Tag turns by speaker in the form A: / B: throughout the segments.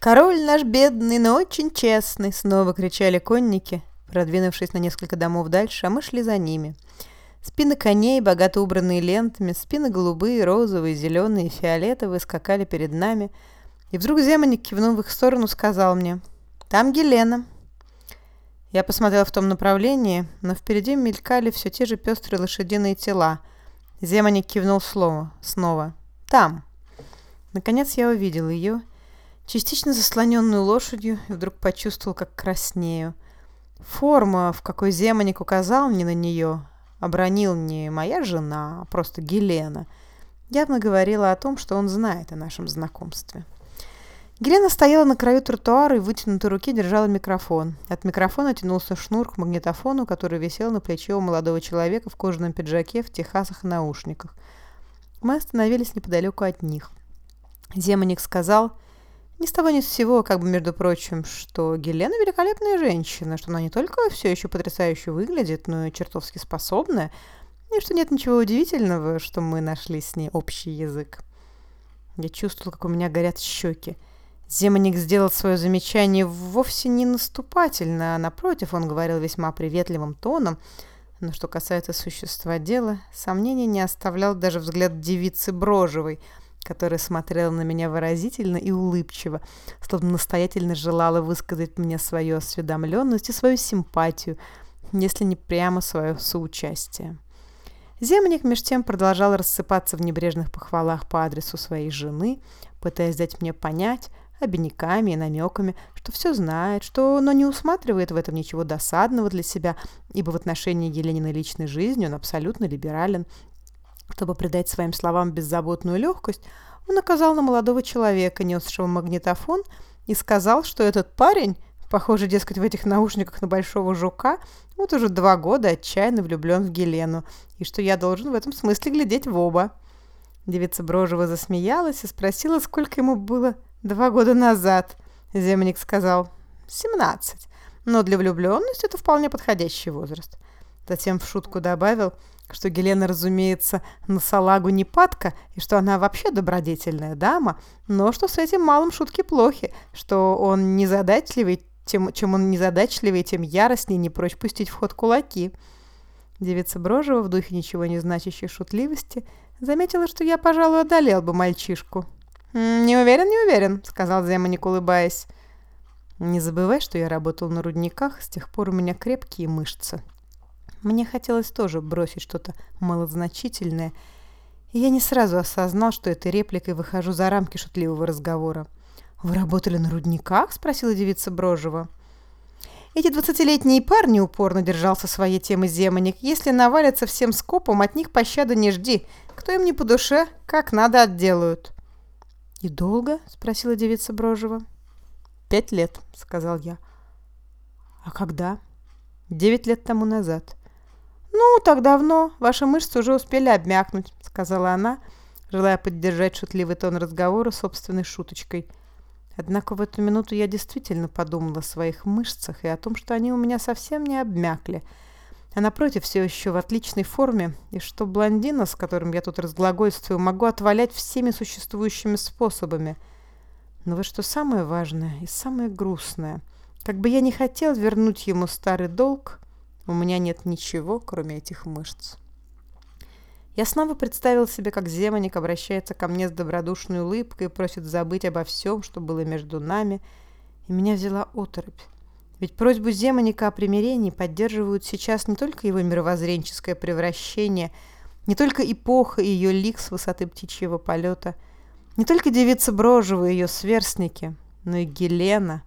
A: «Король наш бедный, но очень честный!» — снова кричали конники, продвинувшись на несколько домов дальше, а мы шли за ними. Спины коней, богато убранные лентами, спины голубые, розовые, зеленые, фиолетовые, скакали перед нами. И вдруг Земаник, кивнув в их сторону, сказал мне, «Там Гелена». Я посмотрел в том направлении, но впереди мелькали все те же пестрые лошадиные тела. Земаник кивнул слово, снова, «Там». Наконец я увидел ее частично заслоненную лошадью, и вдруг почувствовал, как краснею. Форма, в какой Земаник указал мне на нее, обронил не моя жена, а просто Гелена, явно говорила о том, что он знает о нашем знакомстве. Гелена стояла на краю тротуара и в вытянутой руке держала микрофон. От микрофона тянулся шнур к магнитофону, который висел на плече у молодого человека в кожаном пиджаке, в техасах и наушниках. Мы остановились неподалеку от них. Земаник сказал ни с того ни с сего, как бы между прочим, что Гелена великолепная женщина, что она не только все еще потрясающе выглядит, но и чертовски способная, и что нет ничего удивительного, что мы нашли с ней общий язык. Я чувствовал, как у меня горят щеки. Земаник сделал свое замечание вовсе не наступательно, а напротив, он говорил весьма приветливым тоном, но что касается существа дела, сомнений не оставлял даже взгляд девицы Брожевой — которая смотрела на меня выразительно и улыбчиво, словно настоятельно желала высказать мне свою осведомленность и свою симпатию, если не прямо свое соучастие. Земник меж тем продолжал рассыпаться в небрежных похвалах по адресу своей жены, пытаясь дать мне понять, обиняками и намеками, что все знает, что, но не усматривает в этом ничего досадного для себя, ибо в отношении Елениной личной жизни он абсолютно либерален чтобы придать своим словам беззаботную легкость, он оказал на молодого человека, несшего магнитофон, и сказал, что этот парень, похоже, дескать, в этих наушниках на большого жука, вот уже два года отчаянно влюблен в Гелену, и что я должен в этом смысле глядеть в оба. Девица Брожева засмеялась и спросила, сколько ему было два года назад. Земник сказал, семнадцать, но для влюбленности это вполне подходящий возраст. Затем в шутку добавил, что Гелена, разумеется, на салагу не падка, и что она вообще добродетельная дама, но что с этим малым шутки плохи, что он незадачливый, тем, чем он незадачливый, тем яростнее не прочь пустить в ход кулаки. Девица Брожева в духе ничего не значащей шутливости заметила, что я, пожалуй, одолел бы мальчишку. «Не уверен, не уверен», — сказал Земаник, улыбаясь. «Не забывай, что я работал на рудниках, с тех пор у меня крепкие мышцы». Мне хотелось тоже бросить что-то малозначительное, и я не сразу осознал, что этой репликой выхожу за рамки шутливого разговора. «Вы работали на рудниках?» – спросила девица Брожева. Эти двадцатилетние парни упорно держался своей темы земаник. Если навалятся всем скопом, от них пощады не жди. Кто им не по душе, как надо отделают. «И долго?» – спросила девица Брожева. «Пять лет», – сказал я. «А когда?» «Девять лет тому назад». «Ну, так давно. Ваши мышцы уже успели обмякнуть», — сказала она, желая поддержать шутливый тон разговора собственной шуточкой. Однако в эту минуту я действительно подумала о своих мышцах и о том, что они у меня совсем не обмякли, а напротив все еще в отличной форме, и что блондина, с которым я тут разглагольствую, могу отвалять всеми существующими способами. Но вот что самое важное и самое грустное. Как бы я не хотел вернуть ему старый долг, у меня нет ничего, кроме этих мышц. Я снова представил себе, как Земаник обращается ко мне с добродушной улыбкой и просит забыть обо всем, что было между нами, и меня взяла оторопь. Ведь просьбу Земаника о примирении поддерживают сейчас не только его мировоззренческое превращение, не только эпоха и ее лик с высоты птичьего полета, не только девица Брожева и ее сверстники, но и Гелена.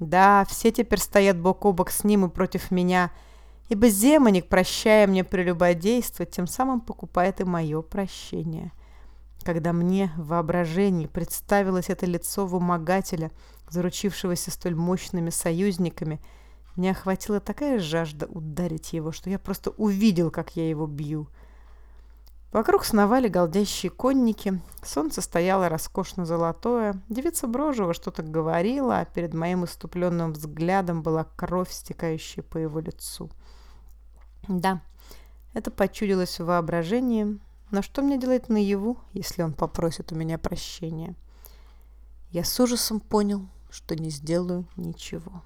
A: Да, все теперь стоят бок о бок с ним и против меня – ибо земаник, прощая мне прелюбодейство, тем самым покупает и мое прощение. Когда мне в воображении представилось это лицо вымогателя, заручившегося столь мощными союзниками, меня охватила такая жажда ударить его, что я просто увидел, как я его бью. Вокруг сновали голдящие конники, солнце стояло роскошно золотое, девица Брожева что-то говорила, а перед моим иступленным взглядом была кровь, стекающая по его лицу. Да, это почудилось в воображении, но что мне делать наяву, если он попросит у меня прощения? Я с ужасом понял, что не сделаю ничего.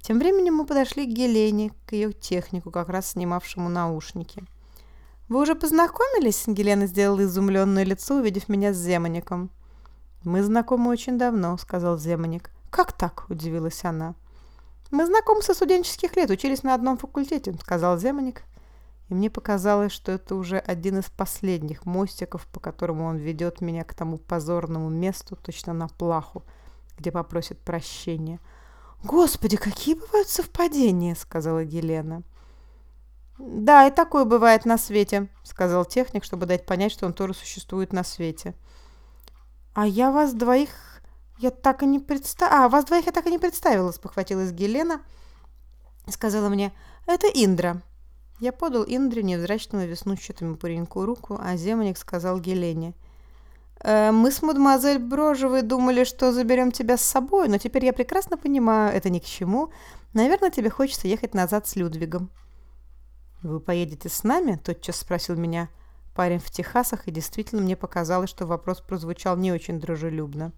A: Тем временем мы подошли к Гелене, к ее технику, как раз снимавшему наушники. «Вы уже познакомились?» Гелена сделала изумленное лицо, увидев меня с Земаником. «Мы знакомы очень давно», — сказал Земаник. «Как так?» — удивилась она. «Мы знакомы со студенческих лет, учились на одном факультете», — сказал Земаник. И мне показалось, что это уже один из последних мостиков, по которому он ведет меня к тому позорному месту, точно на плаху, где попросит прощения. «Господи, какие бывают совпадения!» — сказала Елена. «Да, и такое бывает на свете», — сказал техник, чтобы дать понять, что он тоже существует на свете. «А я вас двоих... Я так и не представила... А, вас двоих я так и не представила», — спохватилась Гелена сказала мне. «Это Индра». Я подал Индре невзрачному веснущатому пареньку руку, а Земник сказал Гелене. «Э, «Мы с мадемуазель Брожевой думали, что заберем тебя с собой, но теперь я прекрасно понимаю, это ни к чему. Наверное, тебе хочется ехать назад с Людвигом». «Вы поедете с нами?» – тотчас спросил меня парень в Техасах, и действительно мне показалось, что вопрос прозвучал не очень дружелюбно.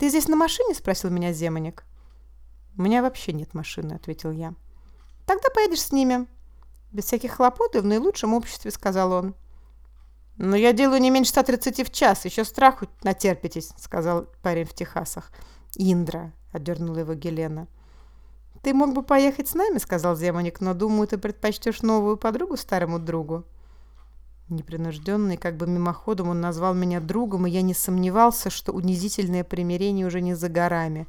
A: «Ты здесь на машине?» – спросил меня Земаник. «У меня вообще нет машины», – ответил я. «Тогда поедешь с ними». «Без всяких хлопот и в наилучшем обществе», – сказал он. «Но я делаю не меньше 130 в час, еще страху натерпитесь», – сказал парень в Техасах. «Индра», – отдернула его Гелена. «Ты мог бы поехать с нами», — сказал Земаник, «но, думаю, ты предпочтешь новую подругу старому другу». Непринужденный, как бы мимоходом он назвал меня другом, и я не сомневался, что унизительное примирение уже не за горами.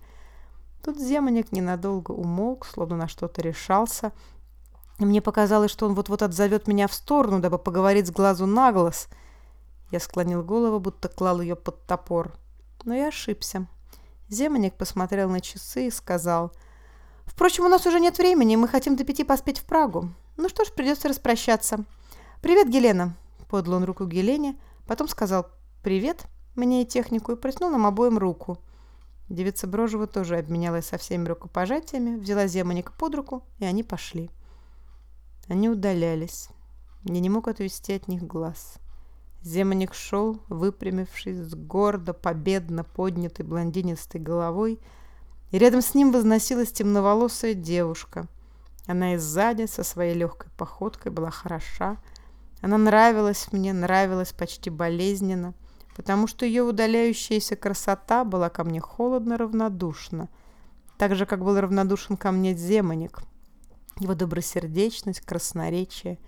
A: Тут Земаник ненадолго умолк, словно на что-то решался, и мне показалось, что он вот-вот отзовет меня в сторону, дабы поговорить с глазу на глаз. Я склонил голову, будто клал ее под топор. Но я ошибся. Земаник посмотрел на часы и сказал — Впрочем, у нас уже нет времени, мы хотим до пяти поспеть в Прагу. Ну что ж, придется распрощаться. «Привет, Гелена!» – подал он руку Гелене, потом сказал «Привет» мне и технику и протянул нам обоим руку. Девица Брожева тоже обменялась со всеми рукопожатиями, взяла Земаника под руку, и они пошли. Они удалялись. Я не мог отвести от них глаз. Земаник шел, выпрямившись, с гордо, победно поднятой блондинистой головой – и рядом с ним возносилась темноволосая девушка. Она и сзади со своей легкой походкой была хороша. Она нравилась мне, нравилась почти болезненно, потому что ее удаляющаяся красота была ко мне холодно равнодушна, так же, как был равнодушен ко мне Земаник. Его добросердечность, красноречие,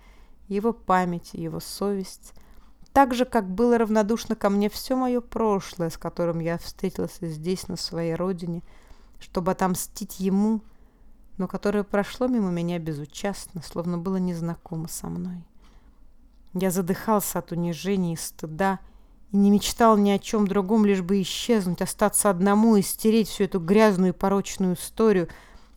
A: его память, его совесть, так же, как было равнодушно ко мне все мое прошлое, с которым я встретился здесь, на своей родине – чтобы отомстить ему, но которое прошло мимо меня безучастно, словно было незнакомо со мной. Я задыхался от унижения и стыда и не мечтал ни о чем другом, лишь бы исчезнуть, остаться одному и стереть всю эту грязную и порочную историю,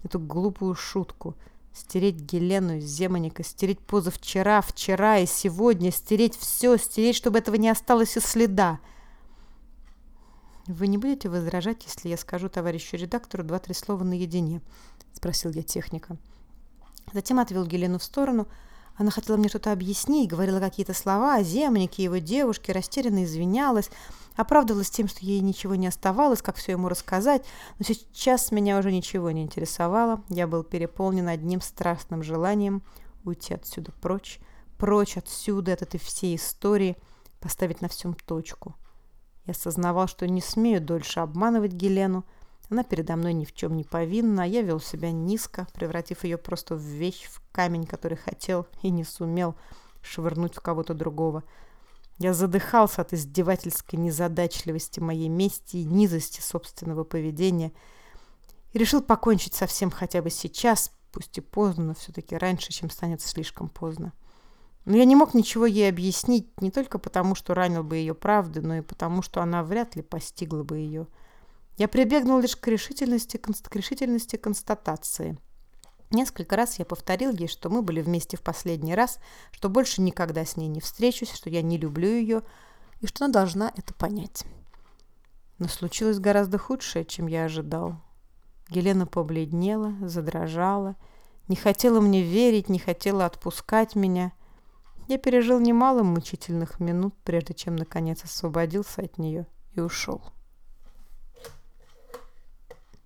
A: эту глупую шутку, стереть Гелену из Земаника, стереть позавчера, вчера и сегодня, стереть все, стереть, чтобы этого не осталось и следа — «Вы не будете возражать, если я скажу товарищу редактору два-три слова наедине?» – спросил я техника. Затем отвел Гелену в сторону. Она хотела мне что-то объяснить, говорила какие-то слова о земнике, его девушке, растерянно извинялась, оправдывалась тем, что ей ничего не оставалось, как все ему рассказать, но сейчас меня уже ничего не интересовало. Я был переполнен одним страстным желанием уйти отсюда прочь, прочь отсюда, от этой всей истории, поставить на всем точку – я осознавал, что не смею дольше обманывать Гелену. Она передо мной ни в чем не повинна, а я вел себя низко, превратив ее просто в вещь, в камень, который хотел и не сумел швырнуть в кого-то другого. Я задыхался от издевательской незадачливости моей мести и низости собственного поведения и решил покончить со всем хотя бы сейчас, пусть и поздно, но все-таки раньше, чем станет слишком поздно. Но я не мог ничего ей объяснить, не только потому, что ранил бы ее правды, но и потому, что она вряд ли постигла бы ее. Я прибегнул лишь к решительности, к решительности констатации. Несколько раз я повторил ей, что мы были вместе в последний раз, что больше никогда с ней не встречусь, что я не люблю ее и что она должна это понять. Но случилось гораздо худшее, чем я ожидал. Елена побледнела, задрожала, не хотела мне верить, не хотела отпускать меня – я пережил немало мучительных минут, прежде чем наконец освободился от нее и ушел.